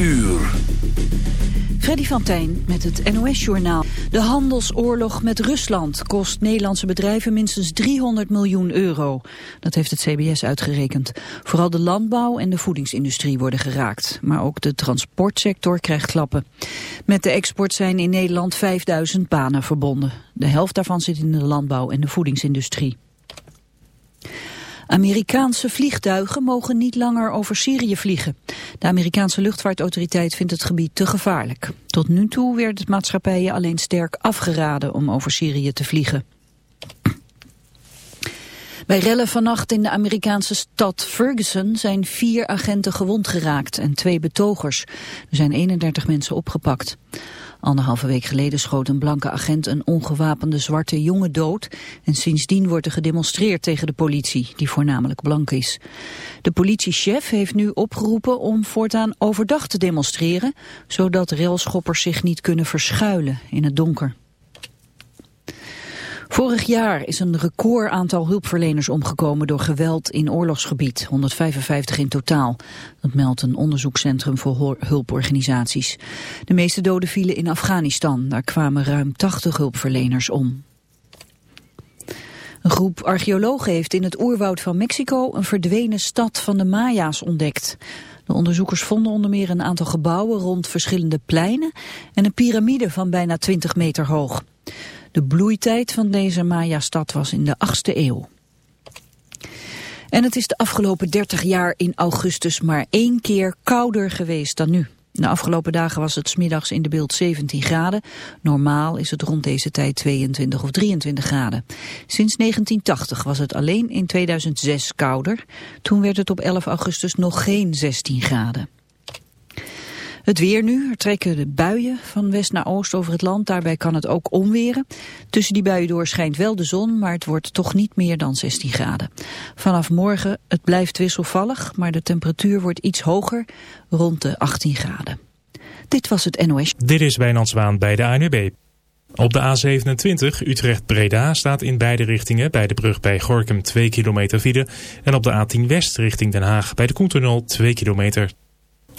uur. Freddy van Tijn met het NOS-journaal. De handelsoorlog met Rusland kost Nederlandse bedrijven minstens 300 miljoen euro. Dat heeft het CBS uitgerekend. Vooral de landbouw en de voedingsindustrie worden geraakt. Maar ook de transportsector krijgt klappen. Met de export zijn in Nederland 5000 banen verbonden. De helft daarvan zit in de landbouw en de voedingsindustrie. Amerikaanse vliegtuigen mogen niet langer over Syrië vliegen. De Amerikaanse luchtvaartautoriteit vindt het gebied te gevaarlijk. Tot nu toe werd het maatschappijen alleen sterk afgeraden om over Syrië te vliegen. Bij rellen vannacht in de Amerikaanse stad Ferguson zijn vier agenten gewond geraakt en twee betogers. Er zijn 31 mensen opgepakt. Anderhalve week geleden schoot een blanke agent een ongewapende zwarte jongen dood. En sindsdien wordt er gedemonstreerd tegen de politie, die voornamelijk blank is. De politiechef heeft nu opgeroepen om voortaan overdag te demonstreren, zodat railschoppers zich niet kunnen verschuilen in het donker. Vorig jaar is een record aantal hulpverleners omgekomen door geweld in oorlogsgebied, 155 in totaal. Dat meldt een onderzoekscentrum voor hulporganisaties. De meeste doden vielen in Afghanistan, daar kwamen ruim 80 hulpverleners om. Een groep archeologen heeft in het oerwoud van Mexico een verdwenen stad van de Maya's ontdekt. De onderzoekers vonden onder meer een aantal gebouwen rond verschillende pleinen en een piramide van bijna 20 meter hoog. De bloeitijd van deze Maya-stad was in de 8e eeuw. En het is de afgelopen 30 jaar in augustus maar één keer kouder geweest dan nu. De afgelopen dagen was het smiddags in de beeld 17 graden. Normaal is het rond deze tijd 22 of 23 graden. Sinds 1980 was het alleen in 2006 kouder. Toen werd het op 11 augustus nog geen 16 graden. Het weer nu, er trekken de buien van west naar oost over het land. Daarbij kan het ook omweren. Tussen die buien door schijnt wel de zon, maar het wordt toch niet meer dan 16 graden. Vanaf morgen, het blijft wisselvallig, maar de temperatuur wordt iets hoger, rond de 18 graden. Dit was het NOS. Dit is Wijnand Zwaan bij de ANUB. Op de A27 Utrecht-Breda staat in beide richtingen bij de brug bij Gorkum 2 kilometer file. En op de A10 West richting Den Haag bij de Koentunnel 2 kilometer.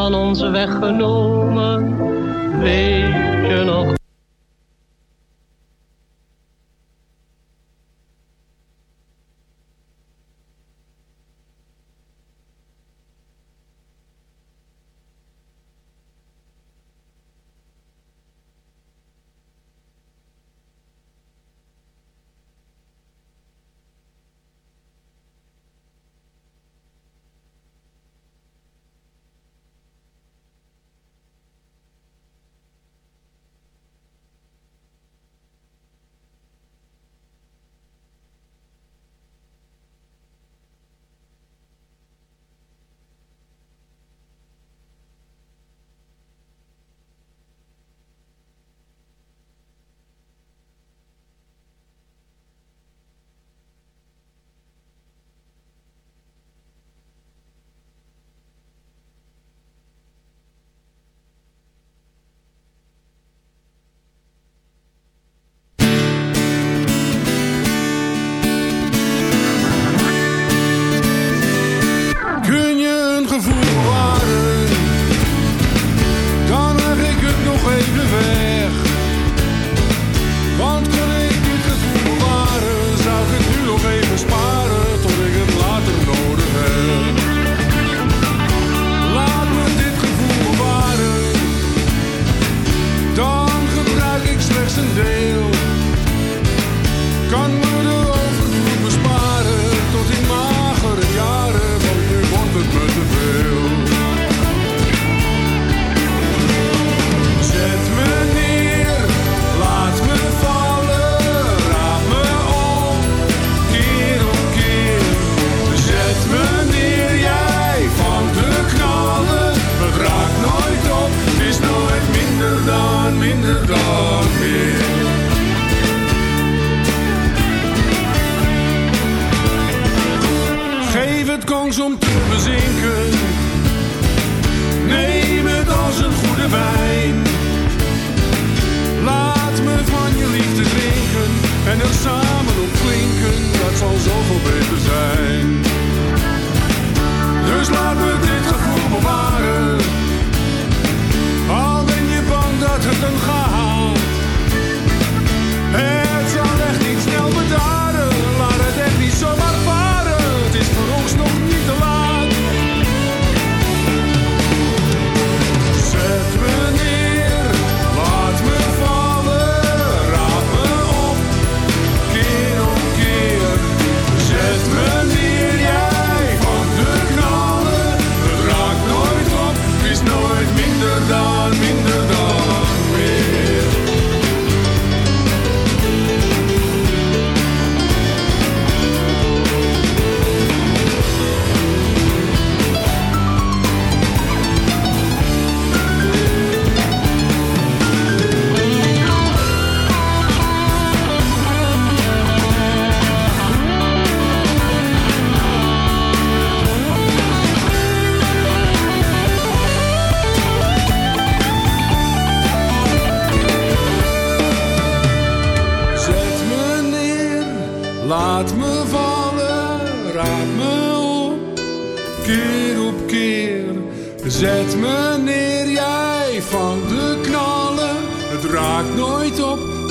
Van ons weggenomen,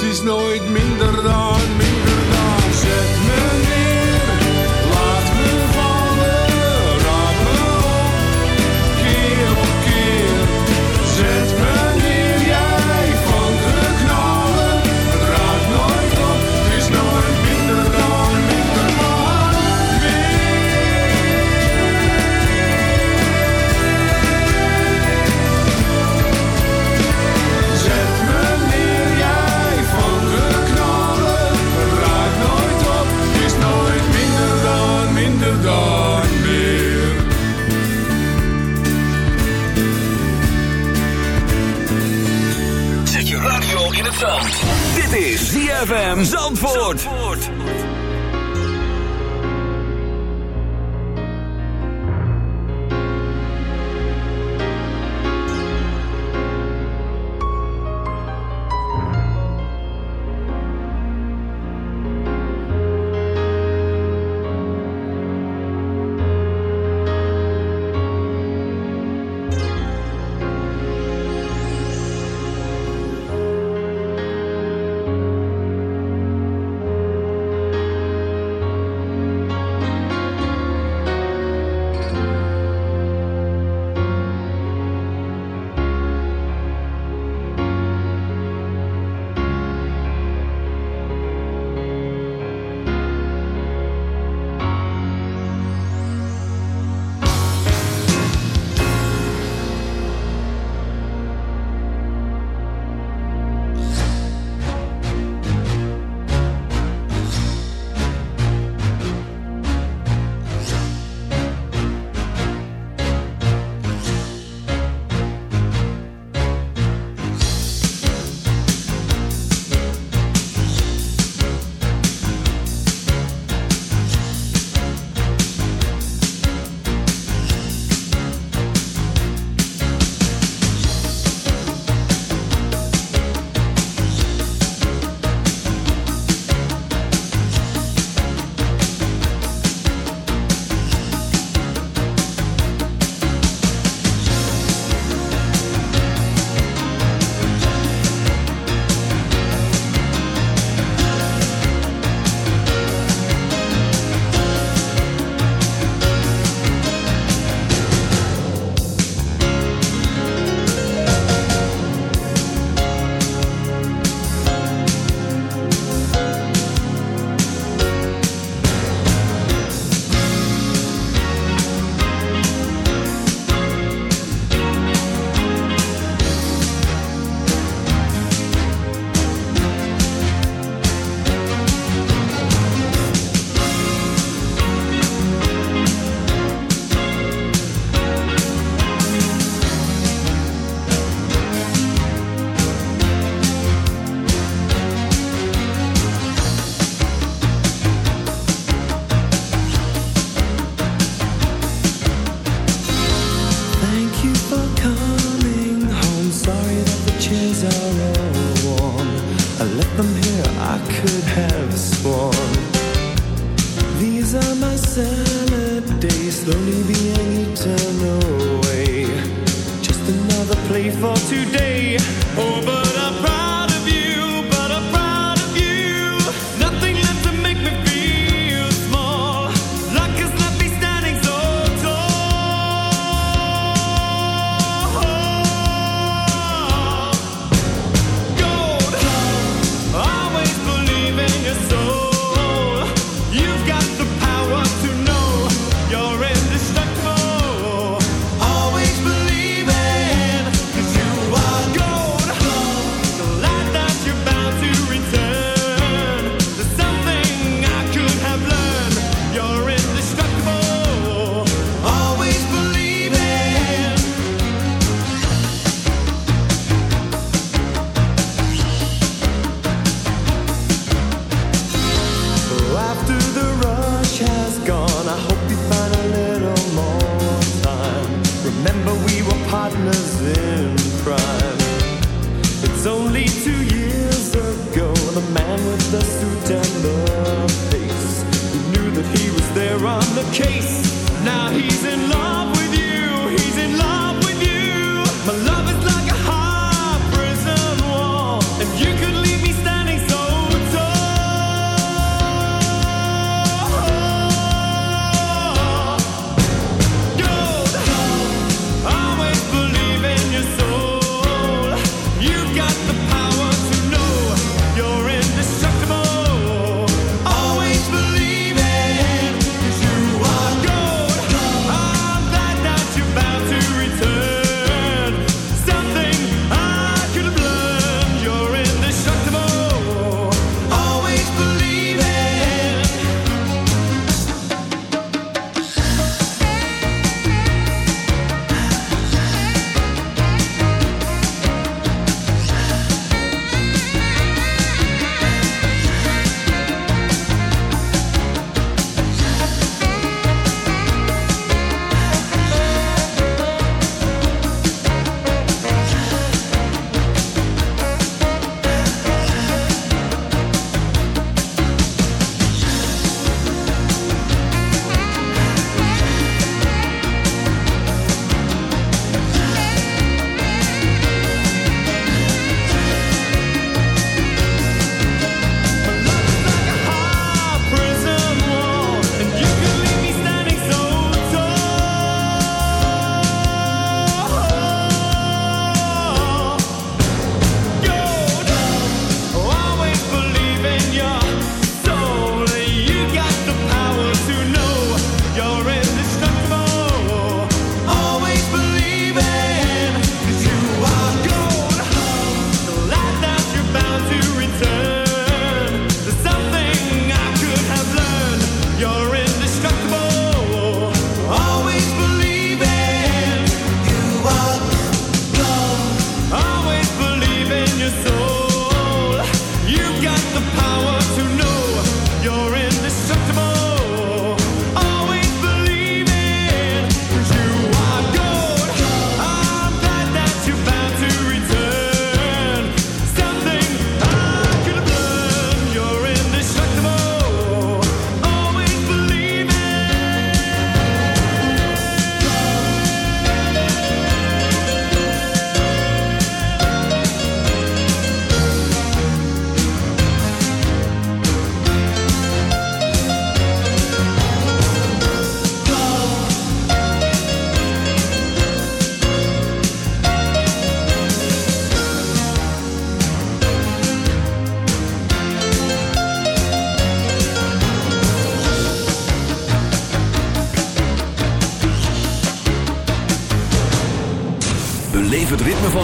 is nooit minder dan, ZFM Zandvoort.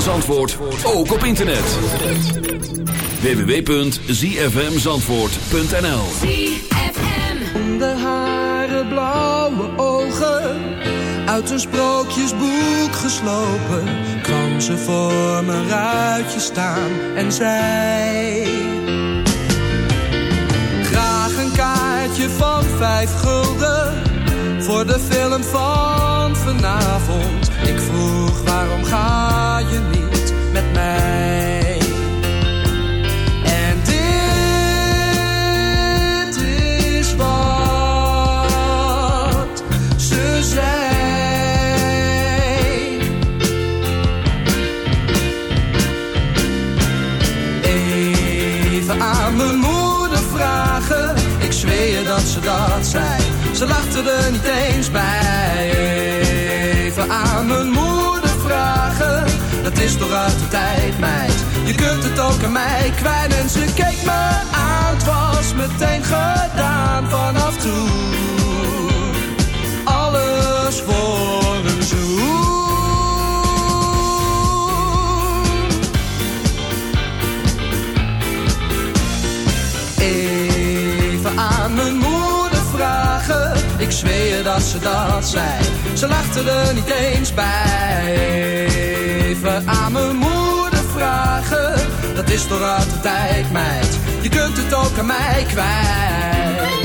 Van Zandvoort, ook op internet. www.zfmzandvoort.nl De haren, blauwe ogen, uit een sprookjesboek geslopen, kwam ze voor mijn ruitje staan en zei: Graag een kaartje van vijf gulden voor de film van vanavond. Ik vroeg waarom ga je niet met mij? En dit is wat ze zei. Even aan mijn moeder vragen, ik zweer dat ze dat zei. Ze lachte er niet eens bij. Aan mijn moeder vragen, dat is toch uit de tijd, meid. Je kunt het ook aan mij kwijt en ze keek me aan. Het was meteen gedaan vanaf toen. Alles voor een zoen. Even aan mijn moeder vragen. Ik zweer dat ze dat zei. Ze lachte er niet eens bij. Even aan mijn moeder vragen. Dat is toch de tijd, meid. Je kunt het ook aan mij kwijt.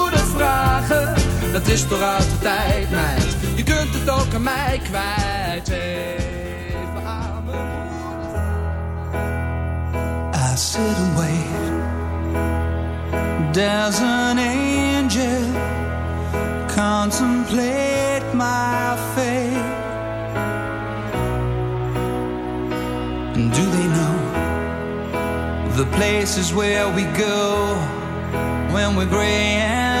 Dat is toch uit de tijd, meid. Je kunt het ook aan mij kwijt. Even aan mijn. I sit and wait. There's an angel. Contemplate my fate. And do they know the places where we go when we're gray and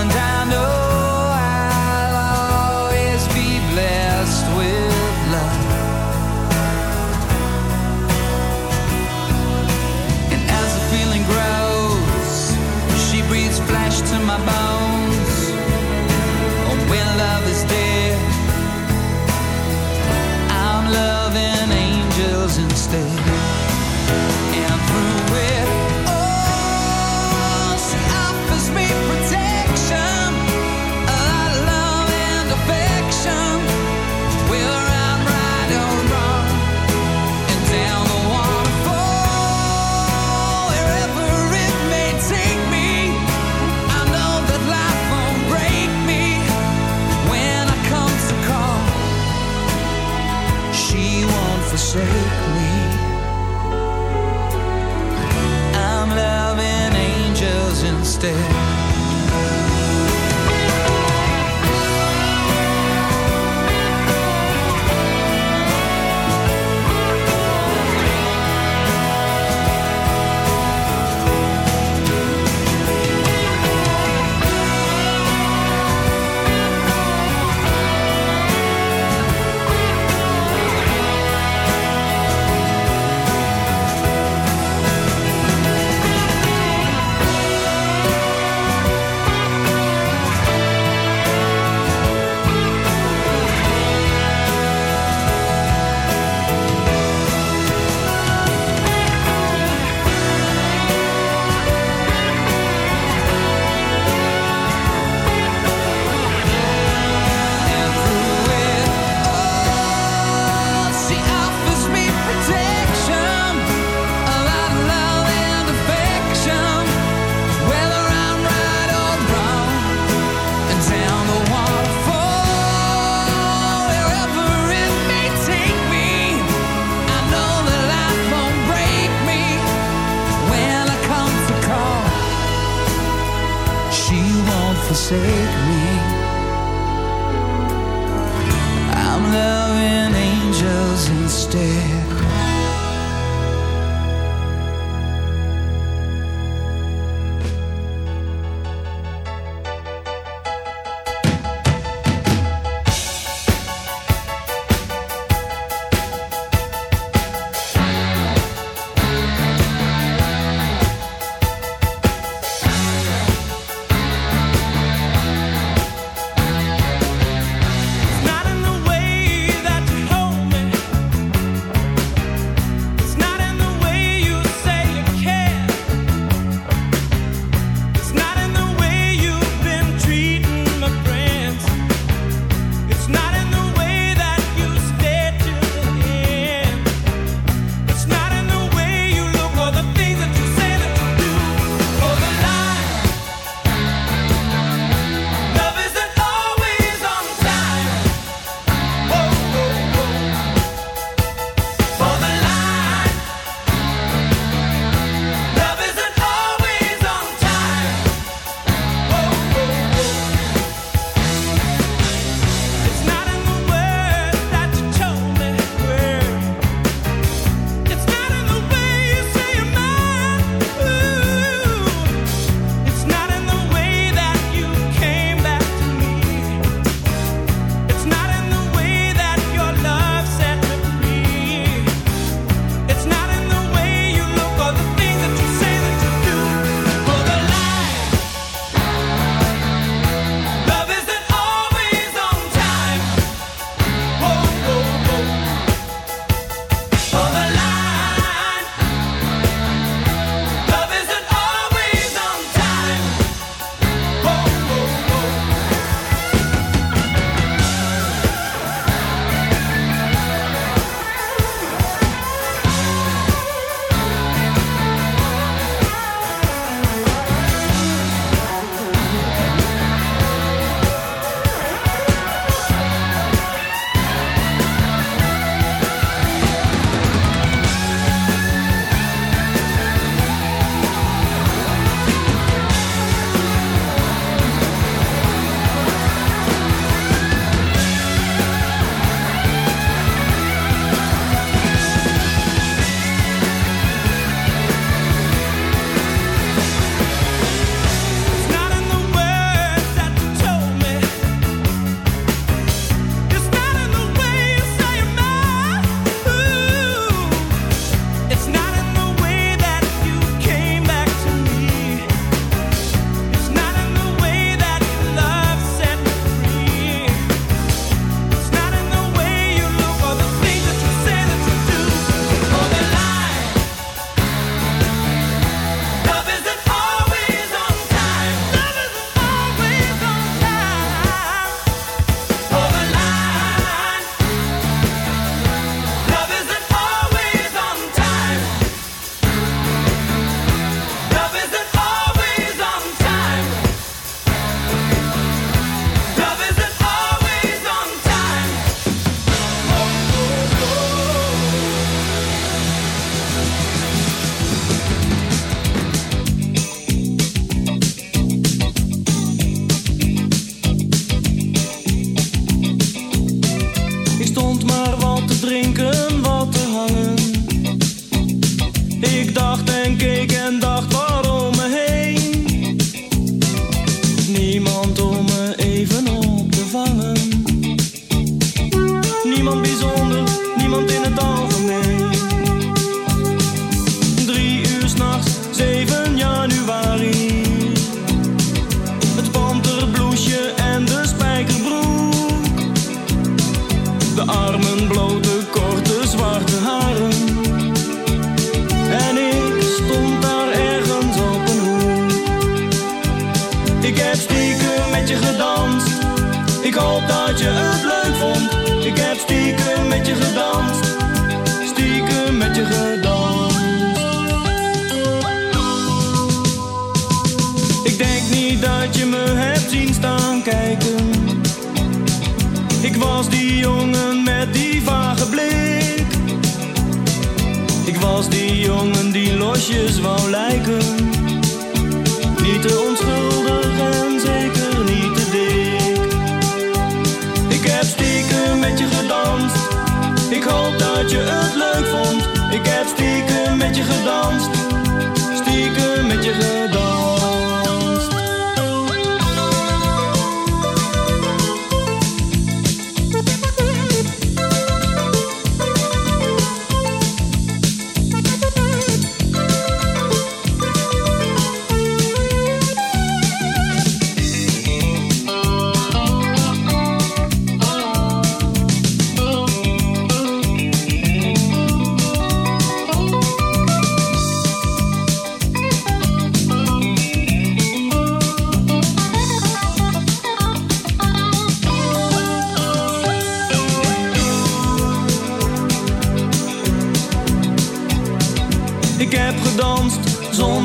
And I know I'm loving angels instead.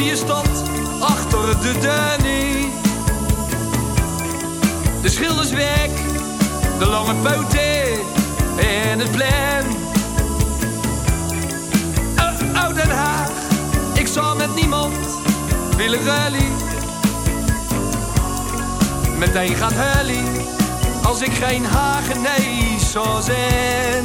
Mooie stad achter de Danny. De schilders weg, de lange poten en het plan. Oh, oh Den Haag, ik zal met niemand willen rally. Meteen gaat hully, als ik geen Hagenees zou zijn.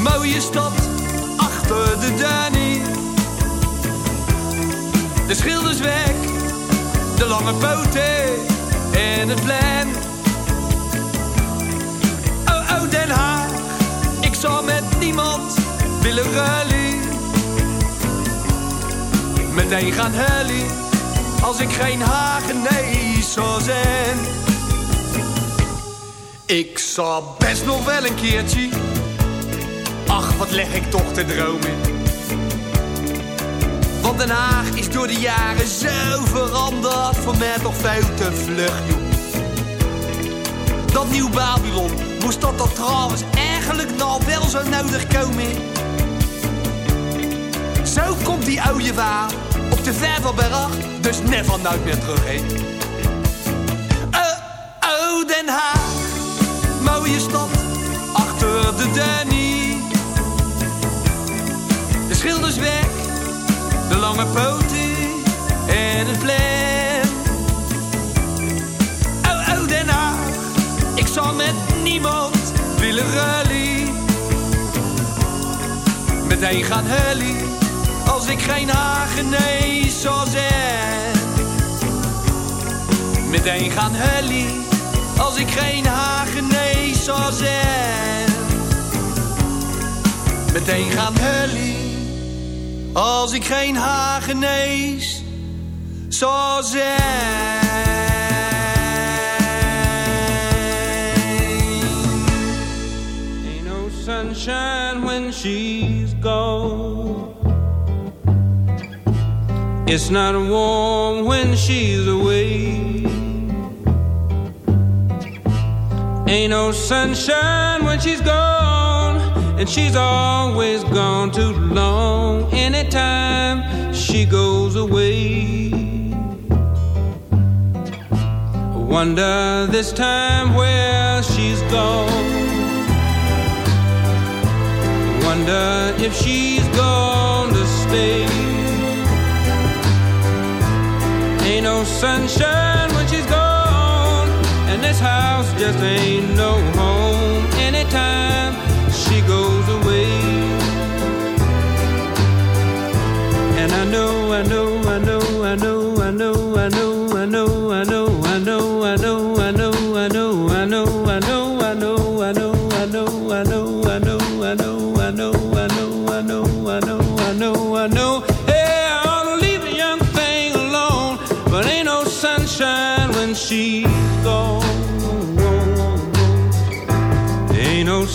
mooie stad achter de Danny. De schilders weg, de lange poten en het plan. Oh, oh, Den Haag, ik zou met niemand willen rally. Meteen gaan hully, als ik geen Hagenees zou zijn. Ik zou best nog wel een keertje Ach, wat leg ik toch te dromen. Want Den Haag is door de jaren zo veranderd. Voor mij toch veel te vlug, joh. Dat nieuw Babylon, moest dat dan trouwens eigenlijk nou wel zo nodig komen? Zo komt die oude waar op de Vervelberg, dus never nooit meer terug, heen. Oh, oh, Den Haag, mooie stad, achter de Danny schilders weg, de lange poten en het plan. Oh, oh, Den Haag, ik zal met niemand willen rally. Meteen gaan hully, als ik geen Hagenees zou zijn. Meteen gaan hully, als ik geen Hagenees zou zijn. Meteen gaan hully als ik geen jij. Ain't no sunshine when she's gone. It's not warm when she's away. Ain't no sunshine when she's gone, and she's always gone too long. Anytime she goes away, I wonder this time where she's gone. I Wonder if she's gone to stay. Ain't no sunshine when she's gone, and this house just ain't no home. Anytime goes away, and I know, I know, I know, I know, I know, I know, I know, I know, I know, I know, I know,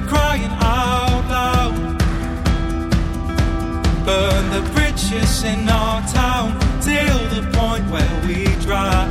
be crying out loud. Burn the bridges in our town till the point where we drive.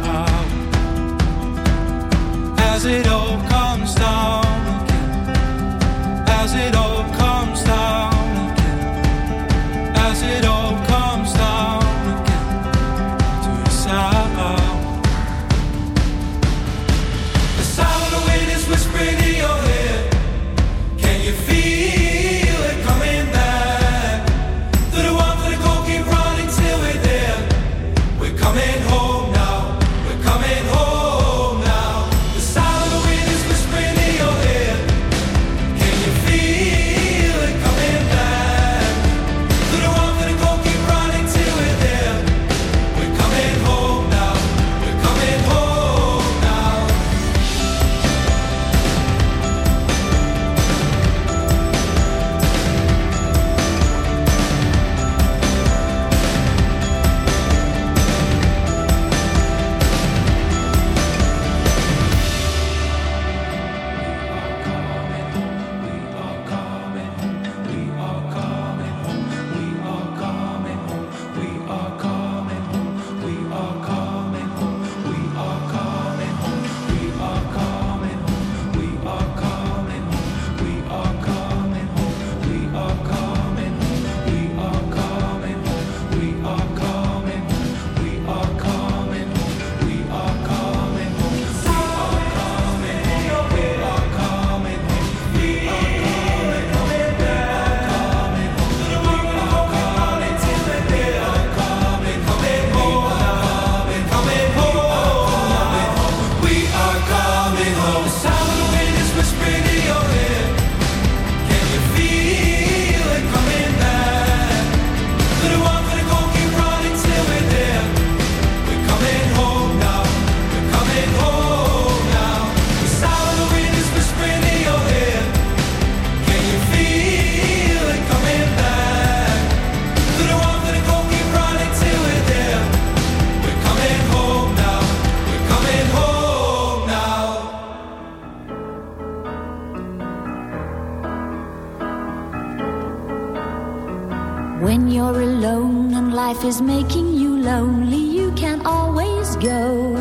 life is making you lonely, you can always go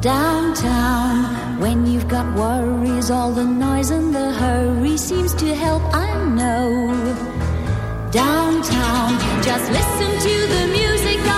downtown. When you've got worries, all the noise and the hurry seems to help, I know. Downtown, just listen to the music.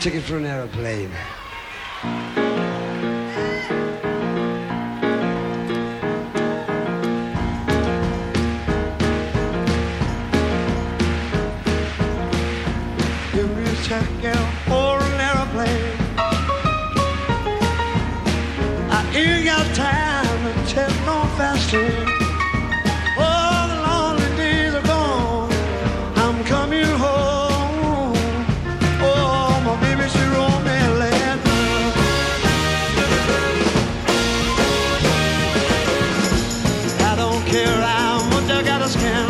ticket for an aeroplane. just can't